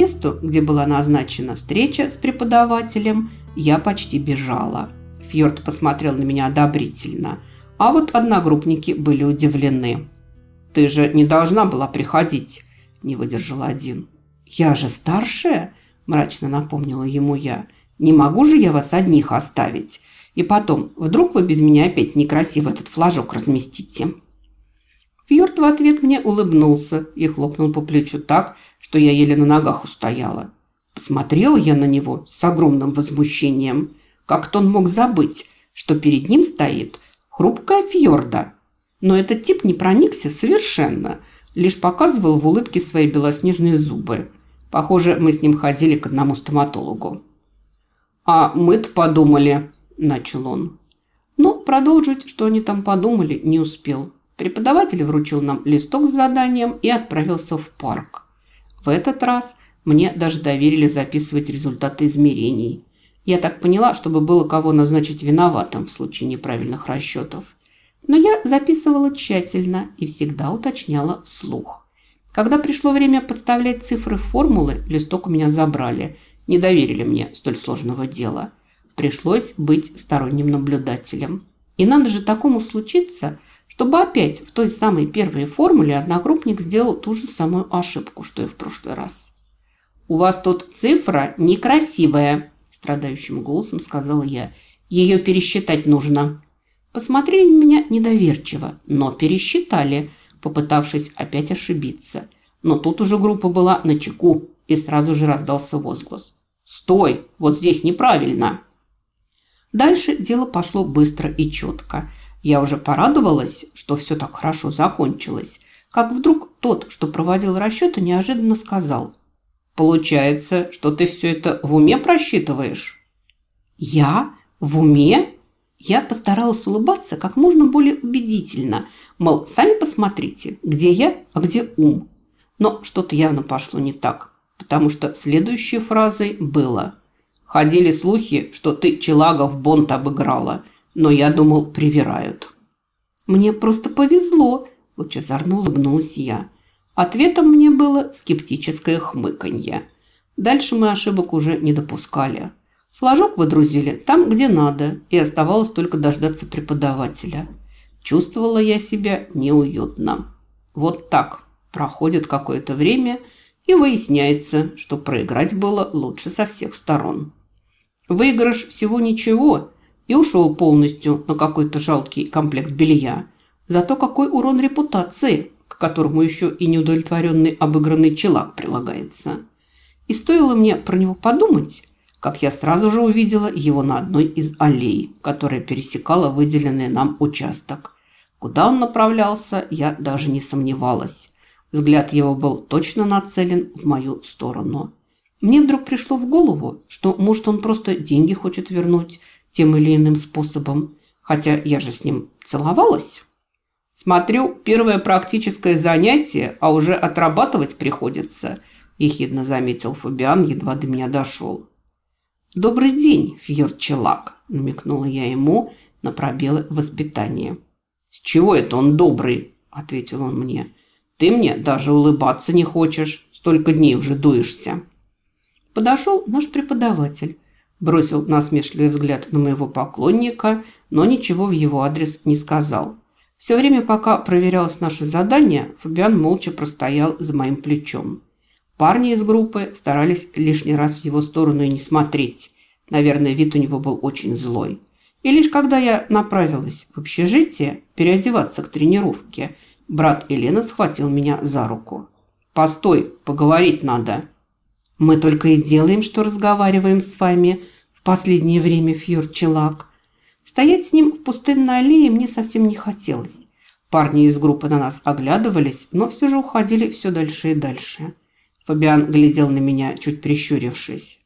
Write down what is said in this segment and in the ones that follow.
месту, где была назначена встреча с преподавателем, я почти бежала. Фьорд посмотрел на меня одобрительно, а вот одногруппники были удивлены. «Ты же не должна была приходить», – не выдержал один. «Я же старшая», – мрачно напомнила ему я. «Не могу же я вас одних оставить. И потом, вдруг вы без меня опять некрасиво этот флажок разместите?» Фьорд в ответ мне улыбнулся и хлопнул по плечу так, что я еле на ногах устояла. Посмотрела я на него с огромным возмущением. Как-то он мог забыть, что перед ним стоит хрупкая Фьорда. Но этот тип не проникся совершенно, лишь показывал в улыбке свои белоснежные зубы. Похоже, мы с ним ходили к одному стоматологу. «А мы-то подумали», – начал он. Но продолжить, что они там подумали, не успел. Преподаватель вручил нам листок с заданием и отправился в парк. В этот раз мне даже доверили записывать результаты измерений. Я так поняла, чтобы было кого назначить виноватым в случае неправильных расчетов. Но я записывала тщательно и всегда уточняла вслух. Когда пришло время подставлять цифры в формулы, листок у меня забрали. Не доверили мне столь сложного дела. Пришлось быть сторонним наблюдателем. И надо же такому случиться – чтобы опять в той самой первой формуле одногруппник сделал ту же самую ошибку, что и в прошлый раз. «У вас тут цифра некрасивая», – страдающим голосом сказала я. «Ее пересчитать нужно». Посмотрели на меня недоверчиво, но пересчитали, попытавшись опять ошибиться. Но тут уже группа была на чеку, и сразу же раздался возглас. «Стой! Вот здесь неправильно!» Дальше дело пошло быстро и четко. Я уже порадовалась, что все так хорошо закончилось, как вдруг тот, что проводил расчеты, неожиданно сказал. «Получается, что ты все это в уме просчитываешь?» «Я? В уме?» Я постаралась улыбаться как можно более убедительно, мол, сами посмотрите, где я, а где ум. Но что-то явно пошло не так, потому что следующей фразой было «Ходили слухи, что ты Челага в бонт обыграла, но я думал, привирают. «Мне просто повезло», – лучезарно улыбнулась я. Ответом мне было скептическое хмыканье. Дальше мы ошибок уже не допускали. Сложок выдрузили там, где надо, и оставалось только дождаться преподавателя. Чувствовала я себя неуютно. Вот так проходит какое-то время, и выясняется, что проиграть было лучше со всех сторон. Выигрыш всего ничего – и ушел полностью на какой-то жалкий комплект белья. Зато какой урон репутации, к которому еще и неудовлетворенный обыгранный челак прилагается. И стоило мне про него подумать, как я сразу же увидела его на одной из аллей, которая пересекала выделенный нам участок. Куда он направлялся, я даже не сомневалась. Взгляд его был точно нацелен в мою сторону. Мне вдруг пришло в голову, что, может, он просто деньги хочет вернуть тем или иным способом, хотя я же с ним целовалась. Смотрю, первое практическое занятие, а уже отрабатывать приходится, ехидно заметил Фабиан, едва до меня дошел. «Добрый день, Фьор Челак», – намекнула я ему на пробелы в воспитании. «С чего это он добрый?» – ответил он мне. «Ты мне даже улыбаться не хочешь, столько дней уже дуешься». Подошел наш преподаватель, Бросил насмешливый взгляд на моего поклонника, но ничего в его адрес не сказал. Все время, пока проверялось наше задание, Фабиан молча простоял за моим плечом. Парни из группы старались лишний раз в его сторону и не смотреть. Наверное, вид у него был очень злой. И лишь когда я направилась в общежитие переодеваться к тренировке, брат Елена схватил меня за руку. «Постой, поговорить надо». Мы только и делаем, что разговариваем с вами в последнее время, Фьор Челак. Стоять с ним в пустынной аллее мне совсем не хотелось. Парни из группы на нас оглядывались, но все же уходили все дальше и дальше. Фабиан глядел на меня, чуть прищурившись.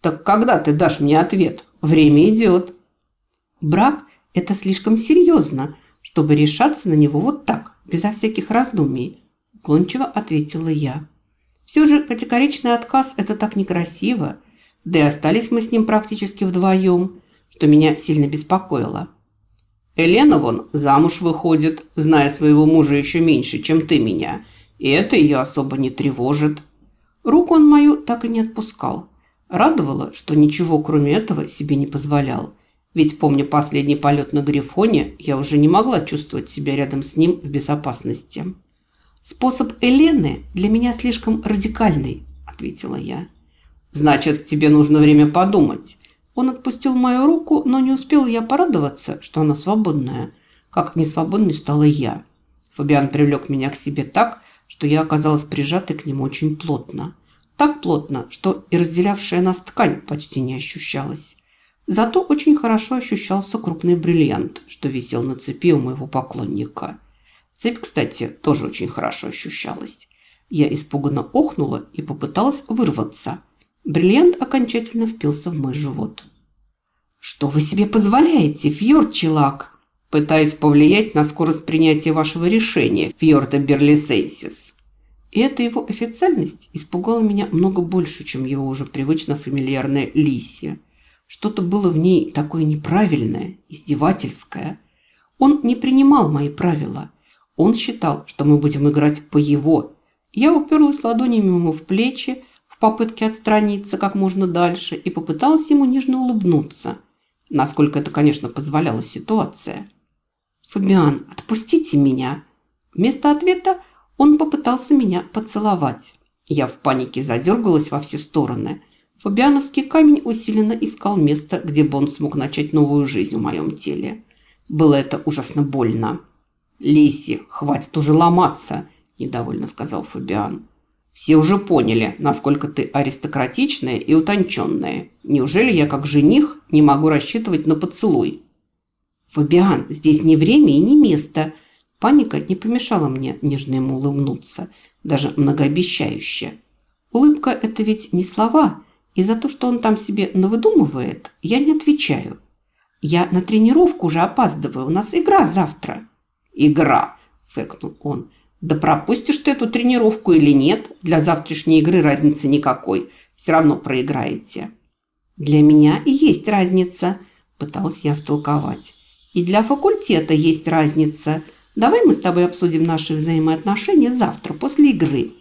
«Так когда ты дашь мне ответ? Время идет». «Брак – это слишком серьезно, чтобы решаться на него вот так, безо всяких раздумий», – уклончиво ответила я. Все же категоричный отказ – это так некрасиво. Да и остались мы с ним практически вдвоем, что меня сильно беспокоило. Елена вон замуж выходит, зная своего мужа еще меньше, чем ты меня. И это ее особо не тревожит. Руку он мою так и не отпускал. Радовало, что ничего кроме этого себе не позволял. Ведь, помня последний полет на Грифоне, я уже не могла чувствовать себя рядом с ним в безопасности. «Способ Элены для меня слишком радикальный», – ответила я. «Значит, тебе нужно время подумать». Он отпустил мою руку, но не успел я порадоваться, что она свободная, как несвободной стала я. Фабиан привлек меня к себе так, что я оказалась прижатой к нему очень плотно. Так плотно, что и разделявшая нас ткань почти не ощущалась. Зато очень хорошо ощущался крупный бриллиант, что висел на цепи у моего поклонника. Цепь, кстати, тоже очень хорошо ощущалась. Я испуганно охнула и попыталась вырваться. Бриллиант окончательно впился в мой живот. «Что вы себе позволяете, Фьорд-челак?» «Пытаюсь повлиять на скорость принятия вашего решения, Фьорда Берлисенсис». И эта его официальность испугала меня много больше, чем его уже привычно фамильярная Лисия. Что-то было в ней такое неправильное, издевательское. Он не принимал мои правила. Он считал, что мы будем играть по его. Я уперлась ладонями ему в плечи в попытке отстраниться как можно дальше и попыталась ему нежно улыбнуться, насколько это, конечно, позволяла ситуация. «Фабиан, отпустите меня!» Вместо ответа он попытался меня поцеловать. Я в панике задергалась во все стороны. Фабиановский камень усиленно искал место, где бы он смог начать новую жизнь в моем теле. Было это ужасно больно. «Лиси, хватит уже ломаться», – недовольно сказал Фабиан. «Все уже поняли, насколько ты аристократичная и утонченная. Неужели я, как жених, не могу рассчитывать на поцелуй?» «Фабиан, здесь не время и не место». Паника не помешала мне нежно ему улыбнуться, даже многообещающе. Улыбка – это ведь не слова, и за то, что он там себе навыдумывает, я не отвечаю. Я на тренировку уже опаздываю, у нас игра завтра. «Игра!» – фыркнул он. «Да пропустишь ты эту тренировку или нет, для завтрашней игры разницы никакой. Все равно проиграете». «Для меня и есть разница», – пыталась я втолковать. «И для факультета есть разница. Давай мы с тобой обсудим наши взаимоотношения завтра, после игры».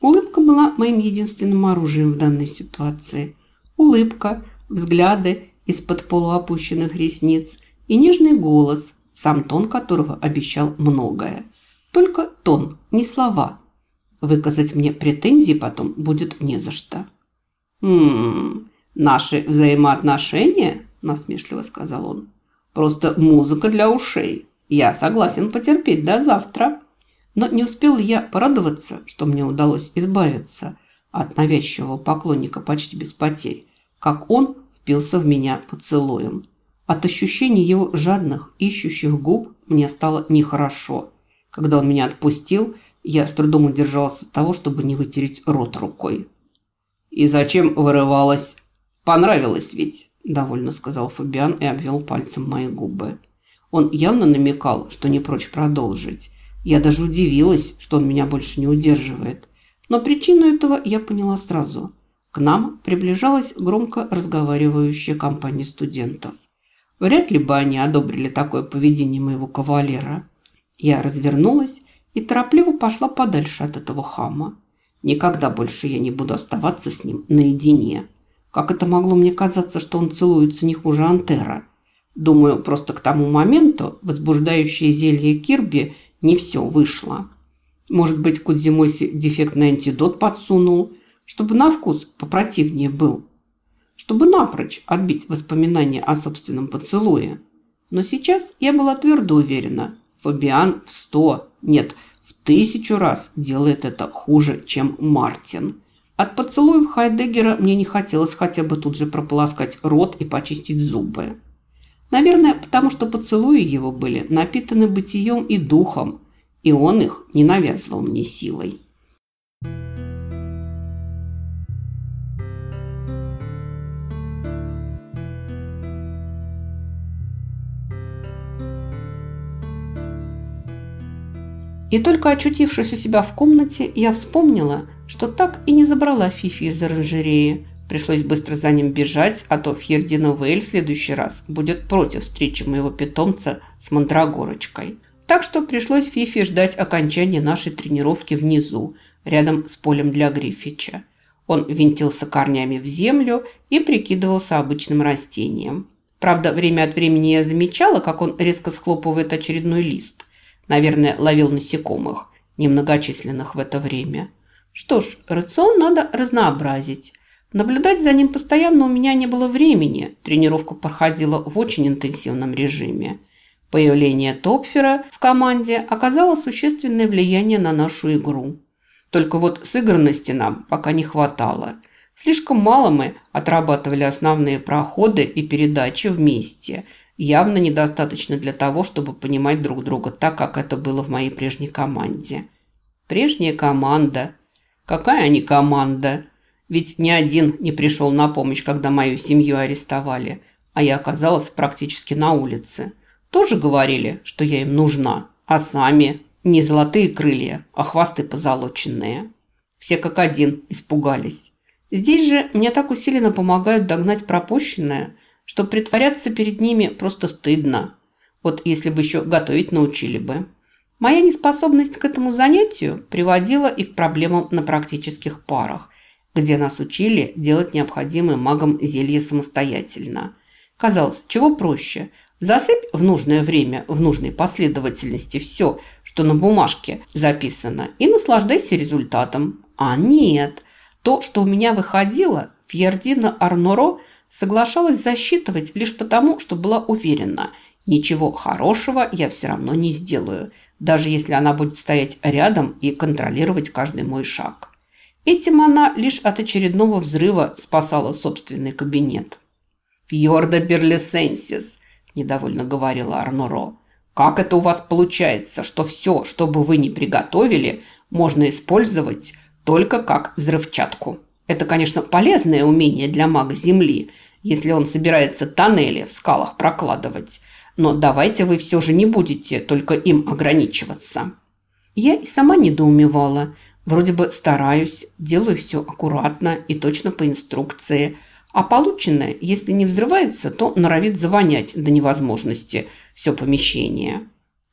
Улыбка была моим единственным оружием в данной ситуации. Улыбка, взгляды из-под полуопущенных ресниц и нежный голос, сам тон которого обещал многое. Только тон, не слова. Выказать мне претензии потом будет не за что. «Ммм, наши взаимоотношения?» – насмешливо сказал он. «Просто музыка для ушей. Я согласен потерпеть до завтра». Но не успел я порадоваться, что мне удалось избавиться от навязчивого поклонника почти без потерь, как он впился в меня поцелуем. От ощущения его жадных, ищущих губ мне стало нехорошо. Когда он меня отпустил, я с трудом удержался от того, чтобы не вытереть рот рукой. «И зачем вырывалась? Понравилось ведь?» – довольно сказал Фабиан и обвел пальцем мои губы. Он явно намекал, что не прочь продолжить. Я даже удивилась, что он меня больше не удерживает. Но причину этого я поняла сразу. К нам приближалась громко разговаривающая компания студентов. Вряд ли бы они одобрили такое поведение моего кавалера. Я развернулась и торопливо пошла подальше от этого хама. Никогда больше я не буду оставаться с ним наедине. Как это могло мне казаться, что он целуется не хуже Антера? Думаю, просто к тому моменту возбуждающее зелье Кирби не все вышло. Может быть, Кудзимоси дефектный антидот подсунул, чтобы на вкус попротивнее был чтобы напрочь отбить воспоминания о собственном поцелуе. Но сейчас я была твердо уверена, Фабиан в сто, нет, в тысячу раз делает это хуже, чем Мартин. От поцелуев Хайдеггера мне не хотелось хотя бы тут же прополоскать рот и почистить зубы. Наверное, потому что поцелуи его были напитаны бытием и духом, и он их не навязывал мне силой. И только очутившись у себя в комнате, я вспомнила, что так и не забрала Фифи из оранжереи. Пришлось быстро за ним бежать, а то Фьердина Вейль в следующий раз будет против встречи моего питомца с мандрагорочкой. Так что пришлось Фифи ждать окончания нашей тренировки внизу, рядом с полем для Гриффича. Он винтился корнями в землю и прикидывался обычным растением. Правда, время от времени я замечала, как он резко схлопывает очередной лист. Наверное, ловил насекомых, немногочисленных в это время. Что ж, рацион надо разнообразить. Наблюдать за ним постоянно у меня не было времени. Тренировка проходила в очень интенсивном режиме. Появление Топфера в команде оказало существенное влияние на нашу игру. Только вот сыгранности нам пока не хватало. Слишком мало мы отрабатывали основные проходы и передачи вместе. Явно недостаточно для того, чтобы понимать друг друга так, как это было в моей прежней команде. Прежняя команда. Какая они команда? Ведь ни один не пришел на помощь, когда мою семью арестовали, а я оказалась практически на улице. Тоже говорили, что я им нужна, а сами не золотые крылья, а хвосты позолоченные. Все как один испугались. Здесь же мне так усиленно помогают догнать пропущенное, что притворяться перед ними просто стыдно. Вот если бы еще готовить научили бы. Моя неспособность к этому занятию приводила и к проблемам на практических парах, где нас учили делать необходимые магам зелье самостоятельно. Казалось, чего проще – Засыпь в нужное время, в нужной последовательности все, что на бумажке записано, и наслаждайся результатом. А нет, то, что у меня выходило, Фьердина Арноро соглашалась засчитывать лишь потому, что была уверена, ничего хорошего я все равно не сделаю, даже если она будет стоять рядом и контролировать каждый мой шаг. Этим она лишь от очередного взрыва спасала собственный кабинет. «Фьорда Берлисенсис», – недовольно говорила Арнуро. «Как это у вас получается, что все, что бы вы ни приготовили, можно использовать только как взрывчатку? Это, конечно, полезное умение для мага Земли, если он собирается тоннели в скалах прокладывать. Но давайте вы все же не будете только им ограничиваться». Я и сама недоумевала. Вроде бы стараюсь, делаю все аккуратно и точно по инструкции – а полученное, если не взрывается, то норовит завонять до невозможности все помещение.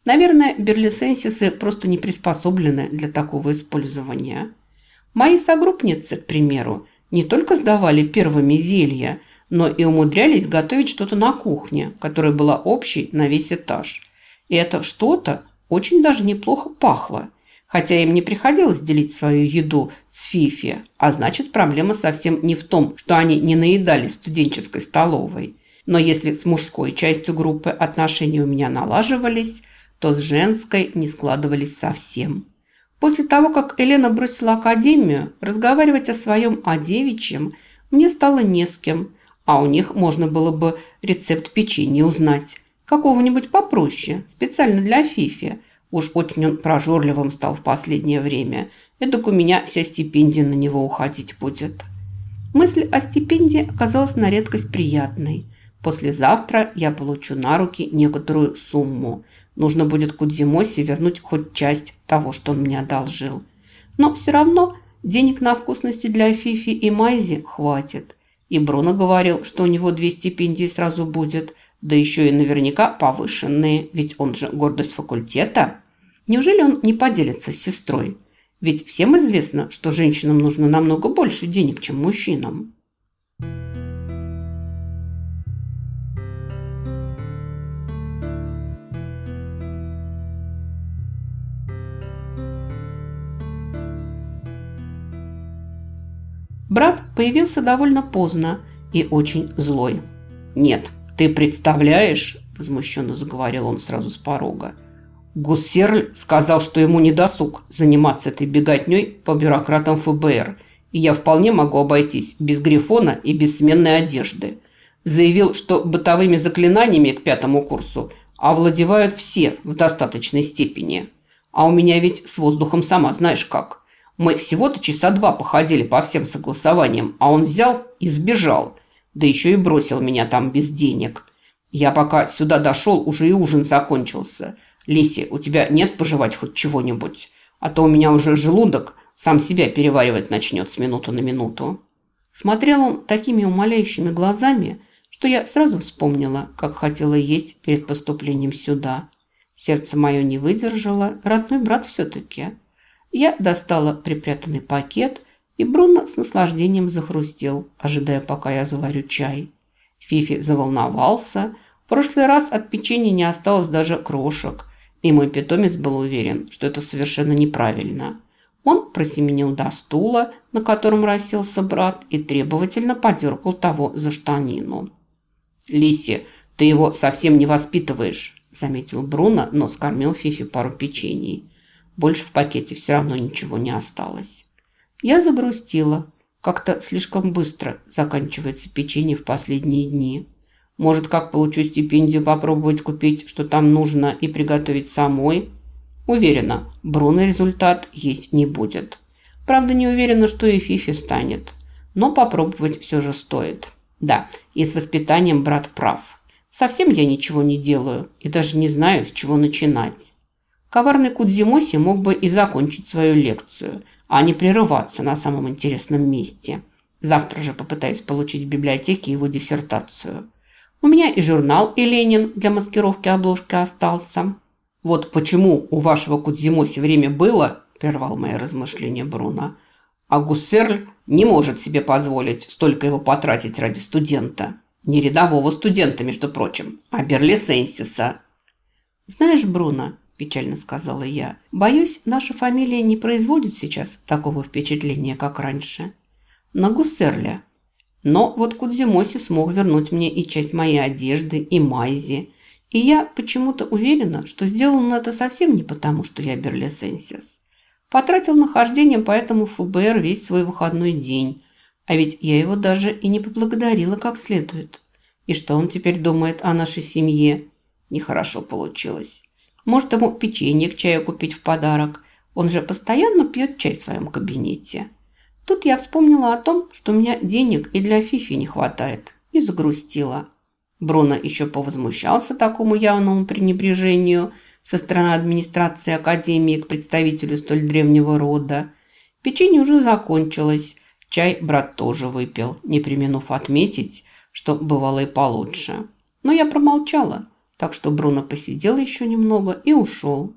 Наверное, берлисенсисы просто не приспособлены для такого использования. Мои согруппницы, к примеру, не только сдавали первыми зелья, но и умудрялись готовить что-то на кухне, которая была общей на весь этаж. И это что-то очень даже неплохо пахло – хотя им не приходилось делить свою еду с Фифи, а значит проблема совсем не в том, что они не наедались студенческой столовой. Но если с мужской частью группы отношения у меня налаживались, то с женской не складывались совсем. После того, как Елена бросила академию, разговаривать о своем о девичьем мне стало не с кем, а у них можно было бы рецепт печенья узнать. Какого-нибудь попроще, специально для Фифи – Уж очень он прожорливым стал в последнее время. Эдак у меня вся стипендия на него уходить будет. Мысль о стипендии оказалась на редкость приятной. Послезавтра я получу на руки некоторую сумму. Нужно будет Кудзимосе вернуть хоть часть того, что он мне одолжил. Но все равно денег на вкусности для Фифи и Майзи хватит. И Бруно говорил, что у него две стипендии сразу будет, да еще и наверняка повышенные, ведь он же гордость факультета. Неужели он не поделится с сестрой? Ведь всем известно, что женщинам нужно намного больше денег, чем мужчинам. Брат появился довольно поздно и очень злой. «Нет, ты представляешь?» – возмущенно заговорил он сразу с порога. Гуссерль сказал, что ему не досуг заниматься этой беготней по бюрократам ФБР, и я вполне могу обойтись без грифона и без сменной одежды. Заявил, что бытовыми заклинаниями к пятому курсу овладевают все в достаточной степени. А у меня ведь с воздухом сама знаешь как. Мы всего-то часа два походили по всем согласованиям, а он взял и сбежал. Да еще и бросил меня там без денег. Я пока сюда дошел, уже и ужин закончился – Лиси, у тебя нет пожевать хоть чего-нибудь? А то у меня уже желудок сам себя переваривать начнет с минуты на минуту». Смотрел он такими умоляющими глазами, что я сразу вспомнила, как хотела есть перед поступлением сюда. Сердце мое не выдержало, родной брат все-таки. Я достала припрятанный пакет, и Бруно с наслаждением захрустел, ожидая, пока я заварю чай. Фифи заволновался. В прошлый раз от печенья не осталось даже крошек, и мой питомец был уверен, что это совершенно неправильно. Он просеменил до стула, на котором расселся брат, и требовательно подергал того за штанину. «Лисси, ты его совсем не воспитываешь», – заметил Бруно, но скормил Фифи пару печений. Больше в пакете все равно ничего не осталось. Я загрустила. Как-то слишком быстро заканчивается печенье в последние дни. Может, как получу стипендию, попробовать купить, что там нужно, и приготовить самой? Уверена, Бруно результат есть не будет. Правда, не уверена, что и Фифи станет. Но попробовать все же стоит. Да, и с воспитанием брат прав. Совсем я ничего не делаю и даже не знаю, с чего начинать. Коварный Кудзимоси мог бы и закончить свою лекцию, а не прерываться на самом интересном месте. Завтра же попытаюсь получить в библиотеке его диссертацию. У меня и журнал, и Ленин для маскировки обложки остался. Вот почему у вашего Кудзимоси время было, прервал мои размышления Бруно, а Гуссерль не может себе позволить столько его потратить ради студента. Не рядового студента, между прочим, а Берлисенсиса. Знаешь, Бруно, печально сказала я. Боюсь, наша фамилия не производит сейчас такого впечатления, как раньше. На Гуссерля. Но вот Кудзимоси смог вернуть мне и часть моей одежды, и майзи. И я почему-то уверена, что сделал он это совсем не потому, что я Берлисенсис. Потратил на хождение по этому ФБР весь свой выходной день. А ведь я его даже и не поблагодарила как следует. И что он теперь думает о нашей семье? Нехорошо получилось. Может, ему печенье к чаю купить в подарок. Он же постоянно пьет чай в своем кабинете. Тут я вспомнила о том, что у меня денег и для Фифи не хватает. И загрустила. Бруно еще повозмущался такому явному пренебрежению со стороны администрации Академии к представителю столь древнего рода. Печенье уже закончилось. Чай брат тоже выпил, не применув отметить, что бывало и получше. Но я промолчала. Так что Бруно посидел еще немного и ушел.